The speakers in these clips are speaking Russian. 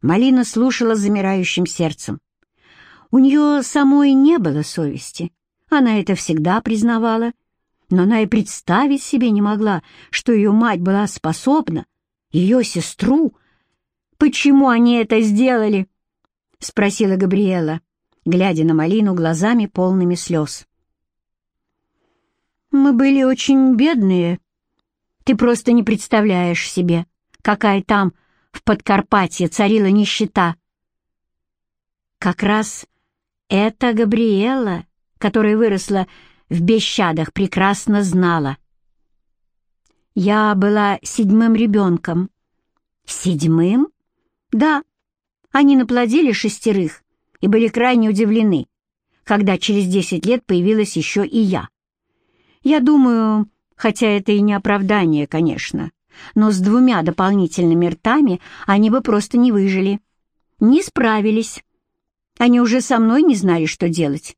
Малина слушала замирающим сердцем. У нее самой не было совести. Она это всегда признавала. Но она и представить себе не могла, что ее мать была способна, ее сестру. «Почему они это сделали?» — спросила Габриэла, глядя на Малину глазами полными слез. «Мы были очень бедные. Ты просто не представляешь себе, какая там в Подкарпатье царила нищета. Как раз эта Габриэла, которая выросла в Бещадах, прекрасно знала. Я была седьмым ребенком. Седьмым? Да, они наплодили шестерых и были крайне удивлены, когда через десять лет появилась еще и я. Я думаю, хотя это и не оправдание, конечно, но с двумя дополнительными ртами они бы просто не выжили. Не справились. Они уже со мной не знали, что делать.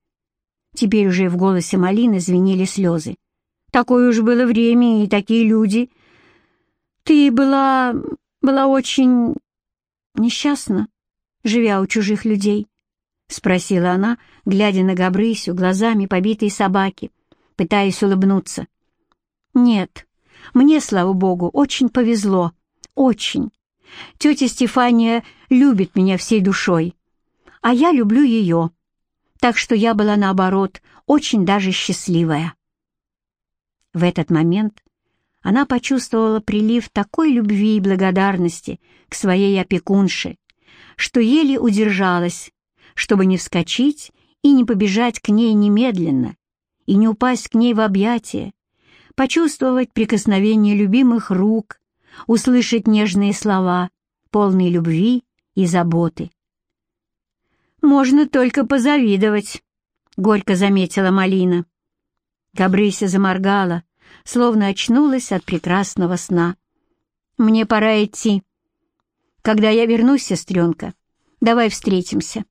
Теперь уже в голосе Малины звенели слезы. Такое уж было время и такие люди. Ты была... была очень... несчастна, живя у чужих людей? — спросила она, глядя на Габрысю глазами побитой собаки, пытаясь улыбнуться. «Нет, мне, слава богу, очень повезло. Очень. Тетя Стефания любит меня всей душой, а я люблю ее. Так что я была, наоборот, очень даже счастливая». В этот момент она почувствовала прилив такой любви и благодарности к своей опекунше, что еле удержалась, чтобы не вскочить и не побежать к ней немедленно, и не упасть к ней в объятия, почувствовать прикосновение любимых рук, услышать нежные слова, полные любви и заботы. «Можно только позавидовать», — горько заметила Малина. Габрыся заморгала, словно очнулась от прекрасного сна. «Мне пора идти. Когда я вернусь, сестренка, давай встретимся,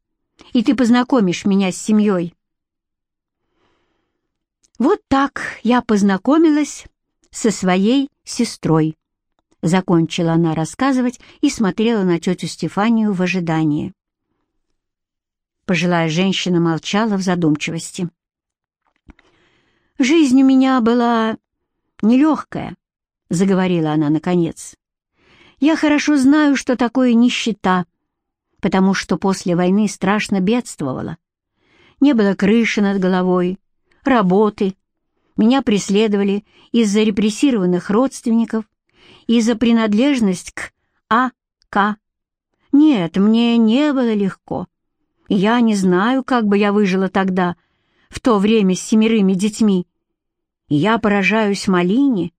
и ты познакомишь меня с семьей». Вот так я познакомилась со своей сестрой. Закончила она рассказывать и смотрела на тетю Стефанию в ожидании. Пожилая женщина молчала в задумчивости. «Жизнь у меня была нелегкая», — заговорила она наконец. «Я хорошо знаю, что такое нищета, потому что после войны страшно бедствовала. Не было крыши над головой, работы. Меня преследовали из-за репрессированных родственников, из-за принадлежность к А.К. Нет, мне не было легко. Я не знаю, как бы я выжила тогда, в то время с семерыми детьми. И я поражаюсь Малине.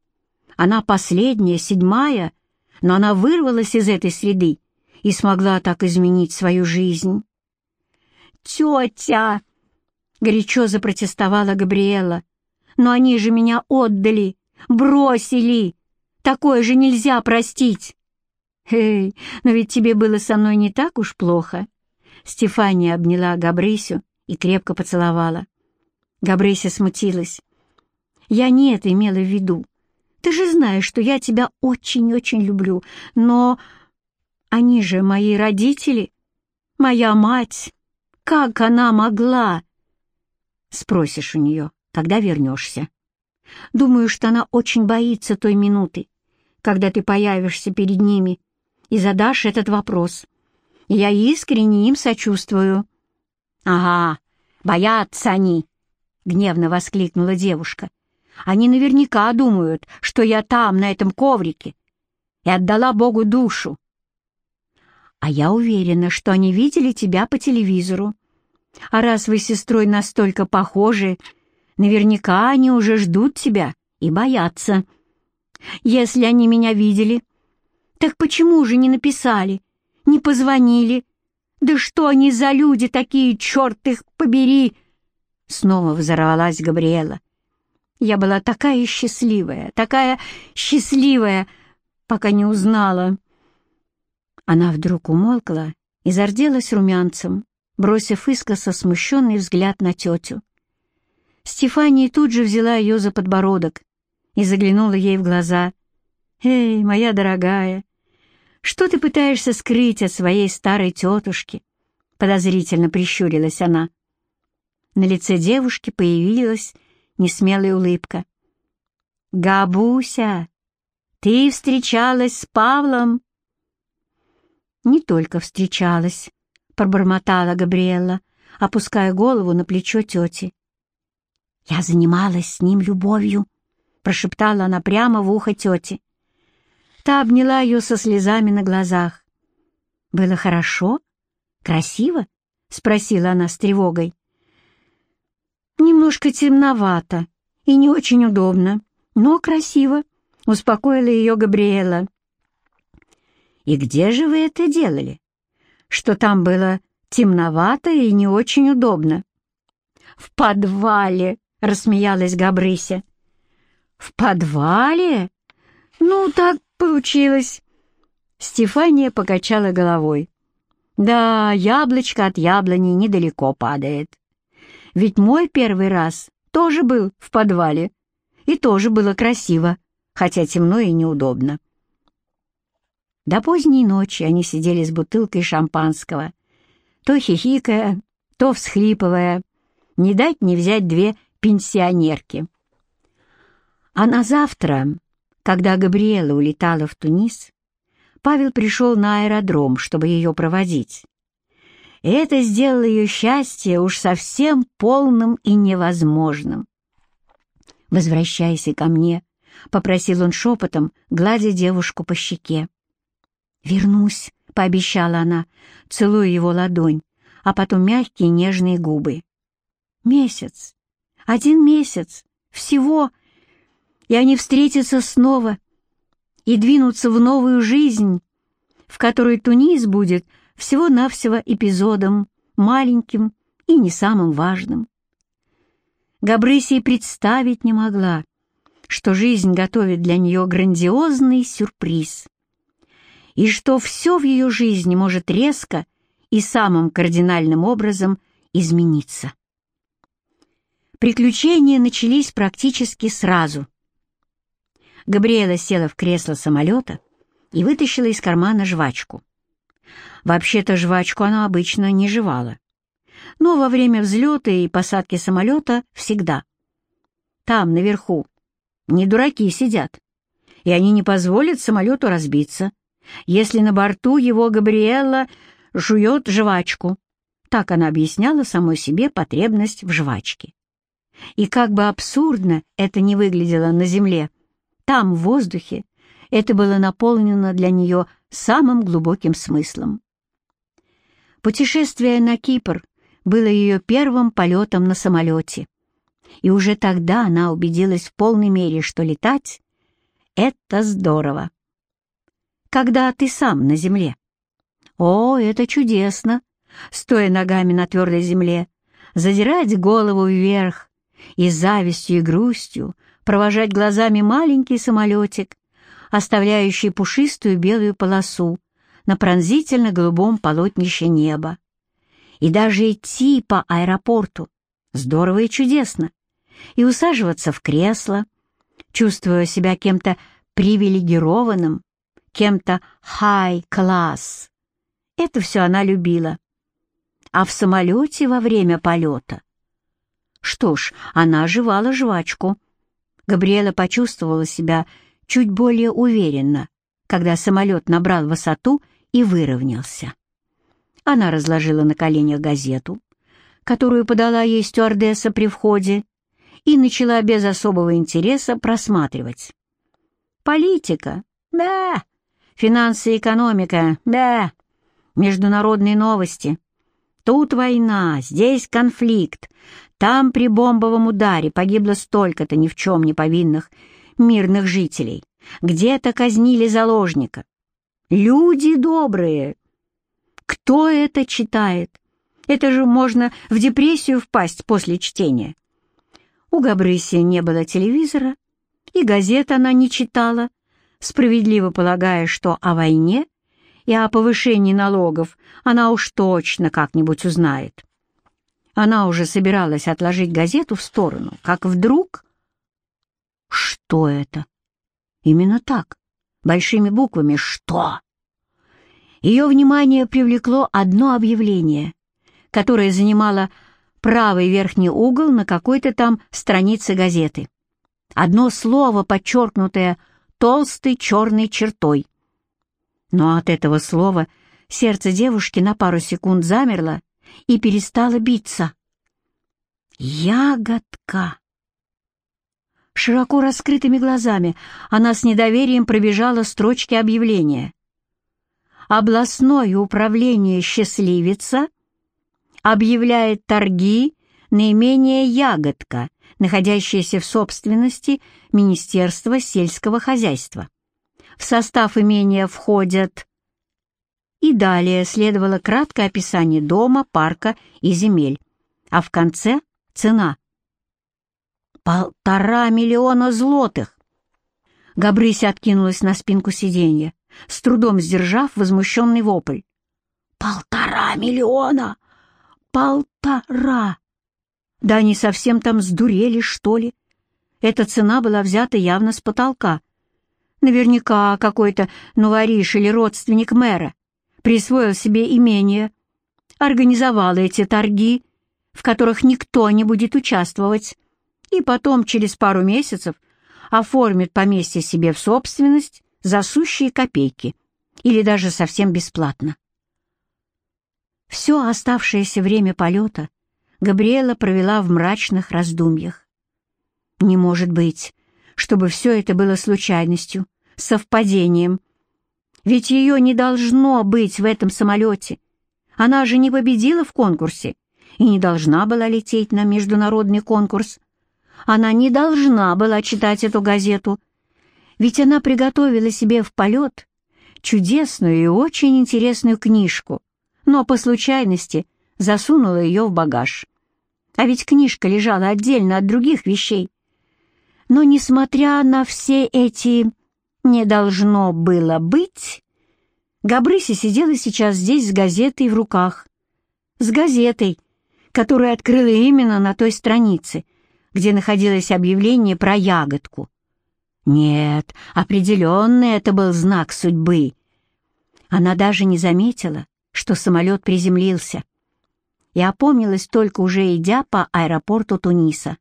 Она последняя, седьмая, но она вырвалась из этой среды и смогла так изменить свою жизнь. «Тетя!» — горячо запротестовала Габриэла. «Но они же меня отдали, бросили! Такое же нельзя простить!» «Эй, но ведь тебе было со мной не так уж плохо!» Стефания обняла Габрысю и крепко поцеловала. Габрыся смутилась. «Я не это имела в виду. Ты же знаешь, что я тебя очень-очень люблю, но они же мои родители, моя мать. Как она могла?» Спросишь у нее, когда вернешься. Думаю, что она очень боится той минуты, когда ты появишься перед ними и задашь этот вопрос. Я искренне им сочувствую». «Ага, боятся они!» — гневно воскликнула девушка. «Они наверняка думают, что я там, на этом коврике, и отдала Богу душу. А я уверена, что они видели тебя по телевизору. А раз вы с сестрой настолько похожи, наверняка они уже ждут тебя и боятся. Если они меня видели, так почему же не написали, не позвонили? Да что они за люди такие, черт их побери!» Снова взорвалась Габриэла. Я была такая счастливая, такая счастливая, пока не узнала. Она вдруг умолкла и зарделась румянцем бросив искоса смущенный взгляд на тетю. Стефания тут же взяла ее за подбородок и заглянула ей в глаза. «Эй, моя дорогая, Что ты пытаешься скрыть от своей старой тетушки?» Подозрительно прищурилась она. На лице девушки появилась несмелая улыбка. «Габуся, ты встречалась с Павлом?» «Не только встречалась», — пробормотала Габриэла, опуская голову на плечо тети. «Я занималась с ним любовью», — прошептала она прямо в ухо тети. Та обняла ее со слезами на глазах. «Было хорошо? Красиво?» — спросила она с тревогой. «Немножко темновато и не очень удобно, но красиво», — успокоила ее Габриэла. «И где же вы это делали? Что там было темновато и не очень удобно?» «В подвале», — рассмеялась Габрыся. «В подвале? Ну, так получилось». Стефания покачала головой. «Да, яблочко от яблони недалеко падает. Ведь мой первый раз тоже был в подвале, и тоже было красиво, хотя темно и неудобно». До поздней ночи они сидели с бутылкой шампанского, то хихикая, то всхлипывая, не дать не взять две пенсионерки. А на завтра, когда Габриэла улетала в Тунис, Павел пришел на аэродром, чтобы ее проводить. И это сделало ее счастье уж совсем полным и невозможным. «Возвращайся ко мне», — попросил он шепотом, гладя девушку по щеке. «Вернусь», — пообещала она, целуя его ладонь, а потом мягкие нежные губы. «Месяц, один месяц, всего, и они встретятся снова и двинутся в новую жизнь, в которой Тунис будет всего-навсего эпизодом, маленьким и не самым важным. Габрысия представить не могла, что жизнь готовит для нее грандиозный сюрприз, и что все в ее жизни может резко и самым кардинальным образом измениться. Приключения начались практически сразу. Габриэла села в кресло самолета и вытащила из кармана жвачку. Вообще-то жвачку она обычно не жевала. Но во время взлета и посадки самолета всегда. Там, наверху, не дураки сидят, и они не позволят самолету разбиться, если на борту его Габриэлла жует жвачку. Так она объясняла самой себе потребность в жвачке. И как бы абсурдно это не выглядело на земле, там, в воздухе, это было наполнено для нее самым глубоким смыслом. Путешествие на Кипр было ее первым полетом на самолете, и уже тогда она убедилась в полной мере, что летать — это здорово. Когда ты сам на земле? О, это чудесно! Стоя ногами на твердой земле, задирать голову вверх, и завистью и грустью провожать глазами маленький самолетик, оставляющий пушистую белую полосу на пронзительно-голубом полотнище неба. И даже идти по аэропорту здорово и чудесно, и усаживаться в кресло, чувствуя себя кем-то привилегированным, кем-то high-класс. Это все она любила. А в самолете во время полета что ж, она оживала жвачку. Габриэла почувствовала себя чуть более уверенно, когда самолет набрал высоту и выровнялся. Она разложила на коленях газету, которую подала ей стюардесса при входе, и начала без особого интереса просматривать. Политика? Да. Финансы и экономика? Да. Международные новости? Тут война, здесь конфликт, там при бомбовом ударе погибло столько-то ни в чем не повинных мирных жителей. Где-то казнили заложника. Люди добрые. Кто это читает? Это же можно в депрессию впасть после чтения. У Габрыси не было телевизора, и газет она не читала, справедливо полагая, что о войне и о повышении налогов она уж точно как-нибудь узнает. Она уже собиралась отложить газету в сторону, как вдруг... Что это? Именно так, большими буквами «Что?». Ее внимание привлекло одно объявление, которое занимало правый верхний угол на какой-то там странице газеты. Одно слово, подчеркнутое толстой черной чертой. Но от этого слова сердце девушки на пару секунд замерло и перестало биться. «Ягодка!» Широко раскрытыми глазами она с недоверием пробежала строчки объявления. Областное управление «Счастливица» объявляет торги наименее «Ягодка», находящаяся в собственности Министерства сельского хозяйства. В состав имения входят... И далее следовало краткое описание дома, парка и земель, а в конце — цена. Полтора миллиона злотых! Габрыся откинулась на спинку сиденья, с трудом сдержав возмущенный вопль. «Полтора миллиона! Полтора!» Да они совсем там сдурели, что ли? Эта цена была взята явно с потолка. Наверняка какой-то новориш или родственник мэра присвоил себе имение, организовал эти торги, в которых никто не будет участвовать, и потом через пару месяцев оформит поместье себе в собственность за сущие копейки или даже совсем бесплатно. Все оставшееся время полета Габриэла провела в мрачных раздумьях. Не может быть, чтобы все это было случайностью, совпадением. Ведь ее не должно быть в этом самолете. Она же не победила в конкурсе и не должна была лететь на международный конкурс. Она не должна была читать эту газету, ведь она приготовила себе в полет чудесную и очень интересную книжку, но по случайности засунула ее в багаж. А ведь книжка лежала отдельно от других вещей. Но, несмотря на все эти «не должно было быть», Габрыся сидела сейчас здесь с газетой в руках. С газетой, которую открыла именно на той странице, где находилось объявление про ягодку. Нет, определенно это был знак судьбы. Она даже не заметила, что самолет приземлился и опомнилась только уже идя по аэропорту Туниса.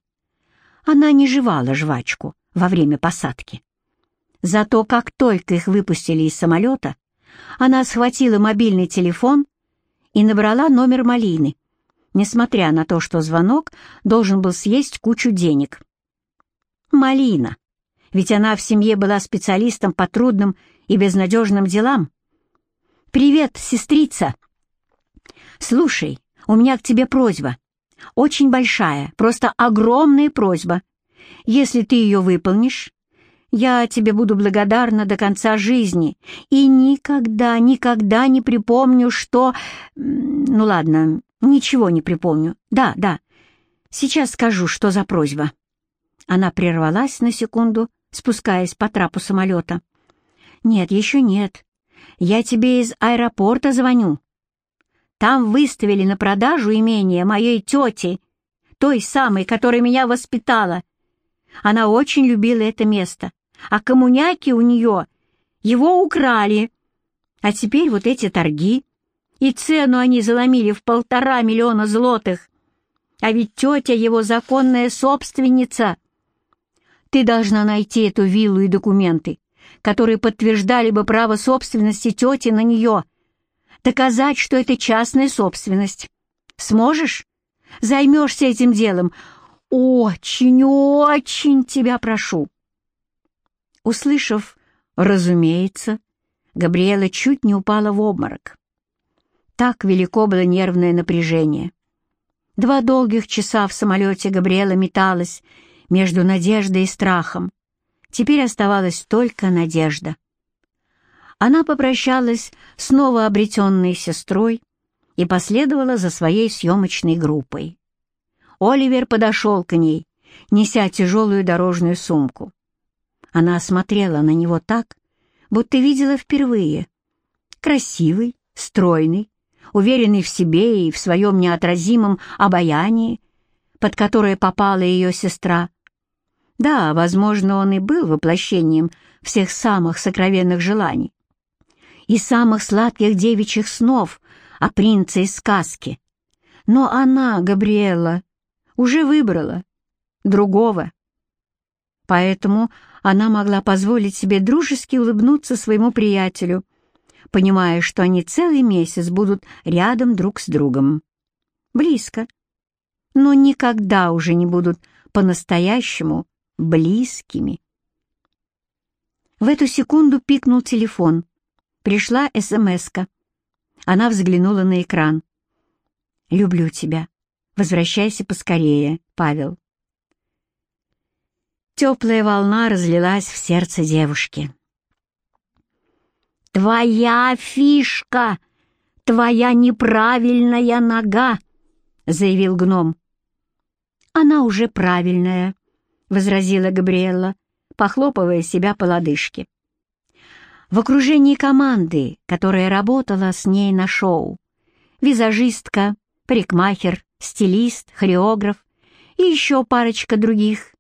Она не жевала жвачку во время посадки. Зато как только их выпустили из самолета, она схватила мобильный телефон и набрала номер Малины, несмотря на то, что звонок должен был съесть кучу денег. Малина, ведь она в семье была специалистом по трудным и безнадежным делам. «Привет, сестрица!» «Слушай, у меня к тебе просьба. Очень большая, просто огромная просьба. Если ты ее выполнишь, я тебе буду благодарна до конца жизни и никогда, никогда не припомню, что... Ну ладно, ничего не припомню. Да, да. Сейчас скажу, что за просьба. Она прервалась на секунду, спускаясь по трапу самолета. Нет, еще нет. Я тебе из аэропорта звоню. Там выставили на продажу имение моей тети, той самой, которая меня воспитала. Она очень любила это место, а коммуняки у нее его украли. А теперь вот эти торги, и цену они заломили в полтора миллиона злотых. А ведь тетя его законная собственница. Ты должна найти эту виллу и документы, которые подтверждали бы право собственности тети на нее — доказать, что это частная собственность. Сможешь? Займешься этим делом? Очень, очень тебя прошу. Услышав «разумеется», Габриэла чуть не упала в обморок. Так велико было нервное напряжение. Два долгих часа в самолете Габриэла металась между надеждой и страхом. Теперь оставалась только надежда она попрощалась с новообретенной сестрой и последовала за своей съемочной группой. Оливер подошел к ней, неся тяжелую дорожную сумку. Она смотрела на него так, будто видела впервые. Красивый, стройный, уверенный в себе и в своем неотразимом обаянии, под которое попала ее сестра. Да, возможно, он и был воплощением всех самых сокровенных желаний и самых сладких девичьих снов о принце из сказки. Но она, Габриэла, уже выбрала другого. Поэтому она могла позволить себе дружески улыбнуться своему приятелю, понимая, что они целый месяц будут рядом друг с другом. Близко. Но никогда уже не будут по-настоящему близкими. В эту секунду пикнул телефон. Пришла СМСка. Она взглянула на экран. «Люблю тебя. Возвращайся поскорее, Павел». Теплая волна разлилась в сердце девушки. «Твоя фишка! Твоя неправильная нога!» — заявил гном. «Она уже правильная», — возразила Габриэлла, похлопывая себя по лодыжке. В окружении команды, которая работала с ней на шоу, визажистка, парикмахер, стилист, хореограф и еще парочка других,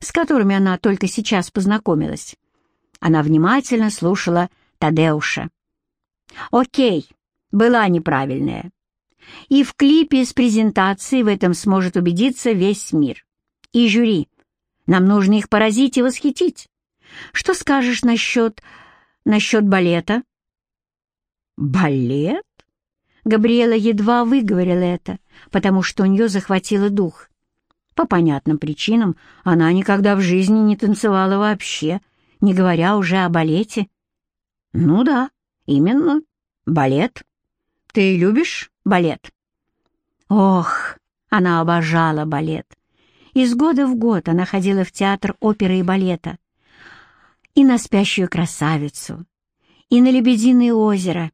с которыми она только сейчас познакомилась. Она внимательно слушала Тадеуша. «Окей, была неправильная. И в клипе с презентацией в этом сможет убедиться весь мир. И жюри. Нам нужно их поразить и восхитить. Что скажешь насчет... насчет балета?» «Балет?» Габриэла едва выговорила это, потому что у нее захватило дух. По понятным причинам она никогда в жизни не танцевала вообще, не говоря уже о балете. «Ну да, именно, балет. Ты любишь балет?» Ох, она обожала балет. Из года в год она ходила в театр оперы и балета. И на «Спящую красавицу», и на «Лебединое озеро».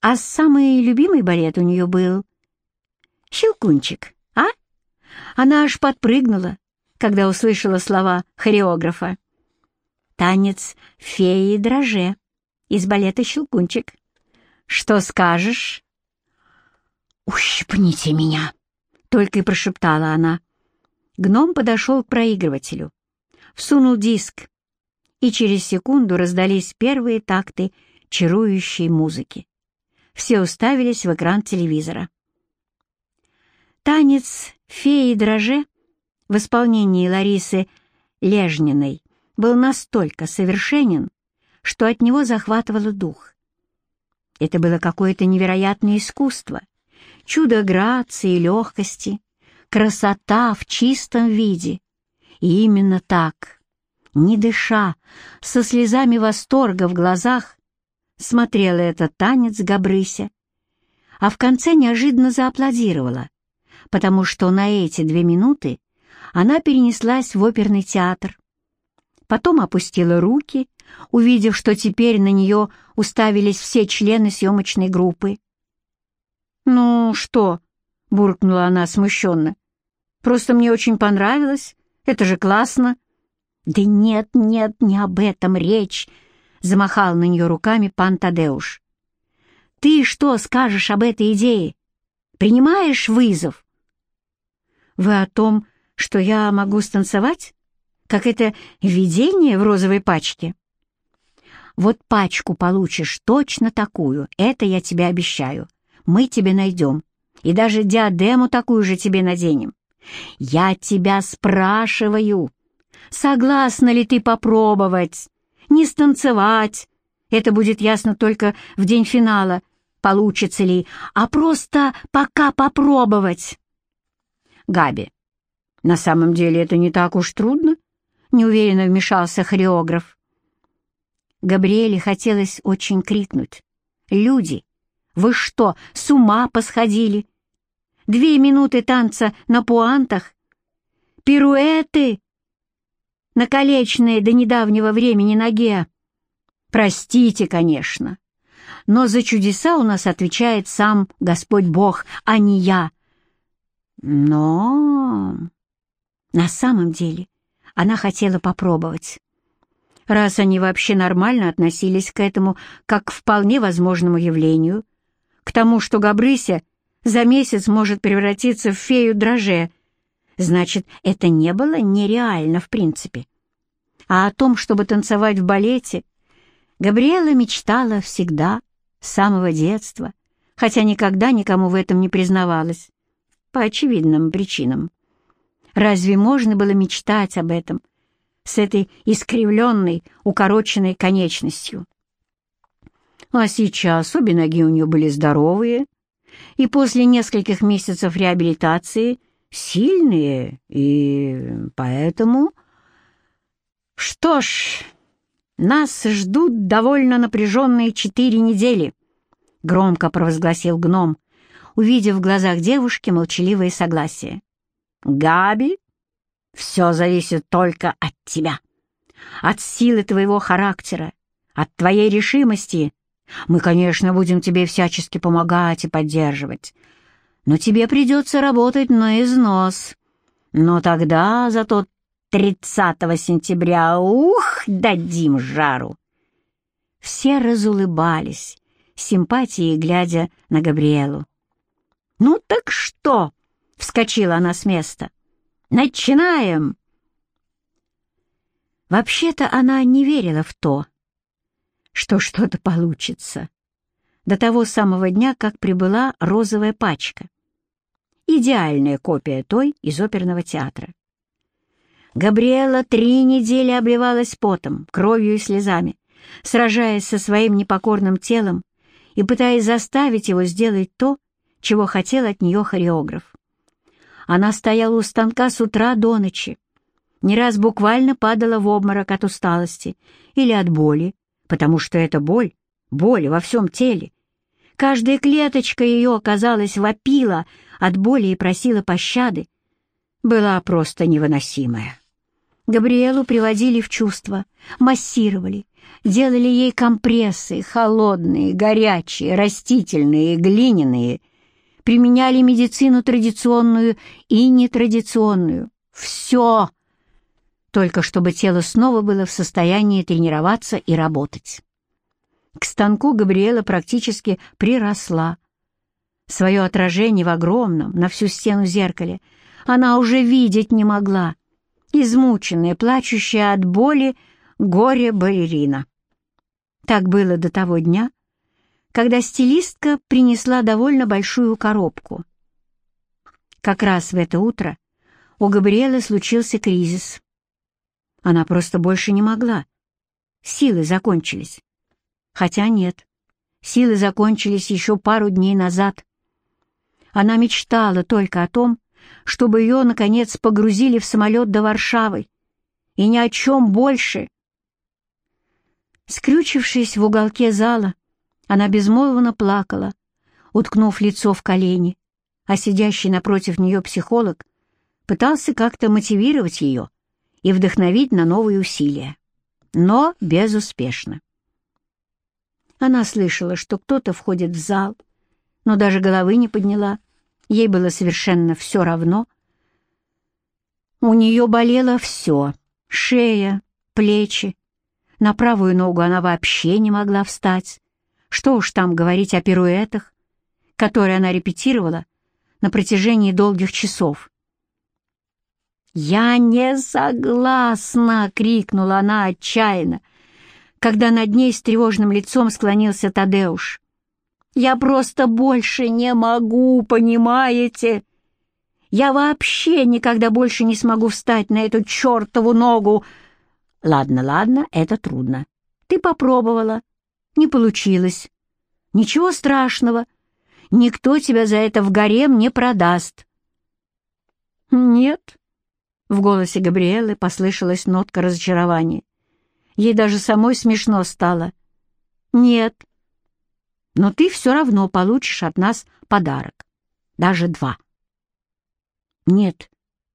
А самый любимый балет у нее был «Щелкунчик», а? Она аж подпрыгнула, когда услышала слова хореографа. «Танец феи дроже» из балета «Щелкунчик». «Что скажешь?» «Ущипните меня!» — только и прошептала она. Гном подошел к проигрывателю, всунул диск, и через секунду раздались первые такты чарующей музыки. Все уставились в экран телевизора. Танец «Феи дроже» в исполнении Ларисы Лежниной был настолько совершенен, что от него захватывало дух. Это было какое-то невероятное искусство, чудо грации и легкости, красота в чистом виде. И именно так, не дыша, со слезами восторга в глазах, смотрела этот танец Габрыся, а в конце неожиданно зааплодировала, потому что на эти две минуты она перенеслась в оперный театр. Потом опустила руки, увидев, что теперь на нее уставились все члены съемочной группы. «Ну что?» — буркнула она смущенно. «Просто мне очень понравилось. Это же классно». «Да нет, нет, не об этом речь», — замахал на нее руками пан Тадеуш. «Ты что скажешь об этой идее? Принимаешь вызов?» «Вы о том, что я могу станцевать? Как это видение в розовой пачке?» «Вот пачку получишь точно такую, это я тебе обещаю. Мы тебе найдем. И даже диадему такую же тебе наденем. Я тебя спрашиваю, согласна ли ты попробовать? Не станцевать. Это будет ясно только в день финала, получится ли, а просто пока попробовать. Габи, на самом деле это не так уж трудно, неуверенно вмешался хореограф. Габриэле хотелось очень крикнуть. «Люди, вы что, с ума посходили? Две минуты танца на пуантах? Пируэты? На колечной до недавнего времени ноге? Простите, конечно, но за чудеса у нас отвечает сам Господь Бог, а не я. Но на самом деле она хотела попробовать. Раз они вообще нормально относились к этому как к вполне возможному явлению, к тому, что Габрыся за месяц может превратиться в фею дроже, значит, это не было нереально в принципе. А о том, чтобы танцевать в балете, Габриэла мечтала всегда — с самого детства, хотя никогда никому в этом не признавалась, по очевидным причинам. Разве можно было мечтать об этом с этой искривленной, укороченной конечностью? А сейчас обе ноги у нее были здоровые, и после нескольких месяцев реабилитации сильные, и поэтому... Что ж, нас ждут довольно напряженные четыре недели, — громко провозгласил гном, увидев в глазах девушки молчаливое согласие. «Габи, все зависит только от тебя, от силы твоего характера, от твоей решимости. Мы, конечно, будем тебе всячески помогать и поддерживать, но тебе придется работать на износ. Но тогда зато 30 сентября, ух, дадим жару!» Все разулыбались, симпатией глядя на Габриэлу. «Ну так что?» — вскочила она с места. «Начинаем!» Вообще-то она не верила в то, что что-то получится, до того самого дня, как прибыла розовая пачка. Идеальная копия той из оперного театра. Габриэла три недели обливалась потом, кровью и слезами, сражаясь со своим непокорным телом и пытаясь заставить его сделать то, чего хотел от нее хореограф. Она стояла у станка с утра до ночи, не раз буквально падала в обморок от усталости или от боли, потому что это боль, боль во всем теле. Каждая клеточка ее, казалось, вопила от боли и просила пощады. Была просто невыносимая. Габриэлу приводили в чувство, массировали, делали ей компрессы, холодные, горячие, растительные, глиняные — применяли медицину традиционную и нетрадиционную. Все! Только чтобы тело снова было в состоянии тренироваться и работать. К станку Габриэла практически приросла. Свое отражение в огромном, на всю стену зеркале она уже видеть не могла. Измученная, плачущая от боли, горе-балерина. Так было до того дня, когда стилистка принесла довольно большую коробку. Как раз в это утро у Габриэлы случился кризис. Она просто больше не могла. Силы закончились. Хотя нет, силы закончились еще пару дней назад. Она мечтала только о том, чтобы ее, наконец, погрузили в самолет до Варшавы, и ни о чем больше. Скрючившись в уголке зала, она безмолвно плакала, уткнув лицо в колени, а сидящий напротив нее психолог пытался как-то мотивировать ее и вдохновить на новые усилия, но безуспешно. Она слышала, что кто-то входит в зал, но даже головы не подняла, ей было совершенно все равно. У нее болело все — шея, плечи, на правую ногу она вообще не могла встать, что уж там говорить о пируэтах, которые она репетировала на протяжении долгих часов. «Я не согласна!» — крикнула она отчаянно, когда над ней с тревожным лицом склонился Тадеуш. «Я просто больше не могу, понимаете? Я вообще никогда больше не смогу встать на эту чертову ногу!» «Ладно, ладно, это трудно. Ты попробовала, не получилось. Ничего страшного. Никто тебя за это в гарем не продаст. Нет. В голосе Габриэлы послышалась нотка разочарования. Ей даже самой смешно стало. Нет. Но ты все равно получишь от нас подарок. Даже два. Нет,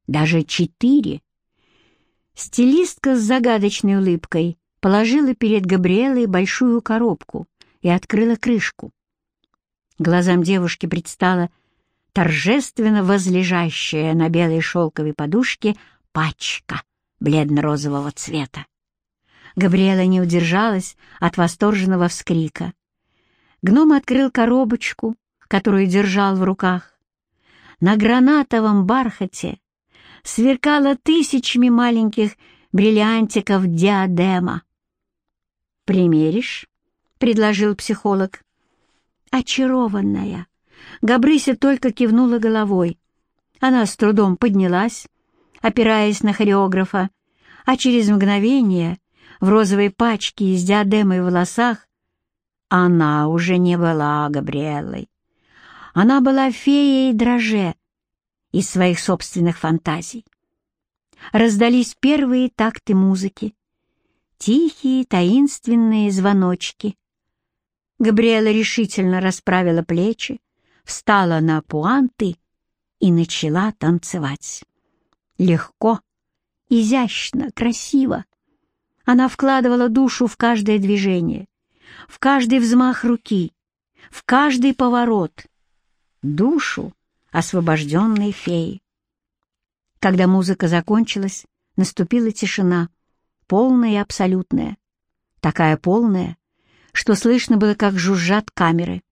даже четыре. Стилистка с загадочной улыбкой положила перед Габриэлой большую коробку и открыла крышку. Глазам девушки предстала торжественно возлежащая на белой шелковой подушке пачка бледно-розового цвета. Габриэла не удержалась от восторженного вскрика. Гном открыл коробочку, которую держал в руках. На гранатовом бархате сверкало тысячами маленьких бриллиантиков диадема. «Примеришь?» — предложил психолог. очарованная. Габрыся только кивнула головой. Она с трудом поднялась, опираясь на хореографа, а через мгновение в розовой пачке и с диадемой в волосах она уже не была Габриэлой. Она была феей дроже из своих собственных фантазий. Раздались первые такты музыки, тихие таинственные звоночки. Габриэла решительно расправила плечи, встала на пуанты и начала танцевать. Легко, изящно, красиво. Она вкладывала душу в каждое движение, в каждый взмах руки, в каждый поворот. Душу освобожденной феи. Когда музыка закончилась, наступила тишина, полная и абсолютная. Такая полная, что слышно было, как жужжат камеры.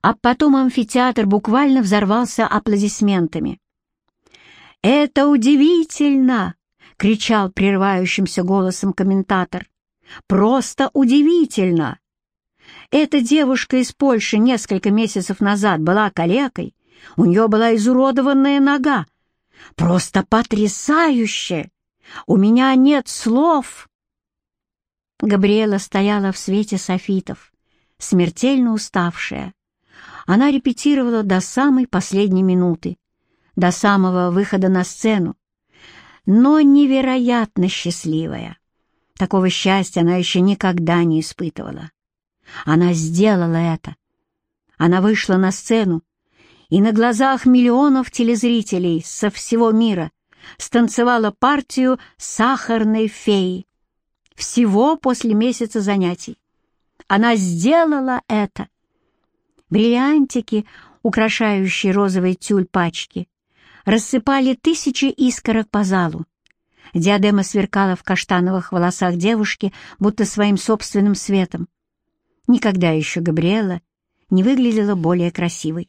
А потом амфитеатр буквально взорвался аплодисментами. «Это удивительно!» — кричал прерывающимся голосом комментатор. «Просто удивительно!» Эта девушка из Польши несколько месяцев назад была калекой, у нее была изуродованная нога. Просто потрясающе! У меня нет слов!» Габриэла стояла в свете софитов, смертельно уставшая. Она репетировала до самой последней минуты, до самого выхода на сцену, но невероятно счастливая. Такого счастья она еще никогда не испытывала. Она сделала это. Она вышла на сцену и на глазах миллионов телезрителей со всего мира станцевала партию «Сахарной феи». Всего после месяца занятий. Она сделала это. Бриллиантики, украшающие розовый тюль пачки, рассыпали тысячи искорок по залу. Диадема сверкала в каштановых волосах девушки, будто своим собственным светом. Никогда еще Габриэла не выглядела более красивой.